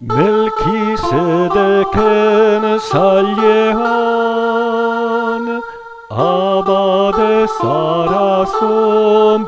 Melchisedeken salyean, Abba de Sarasom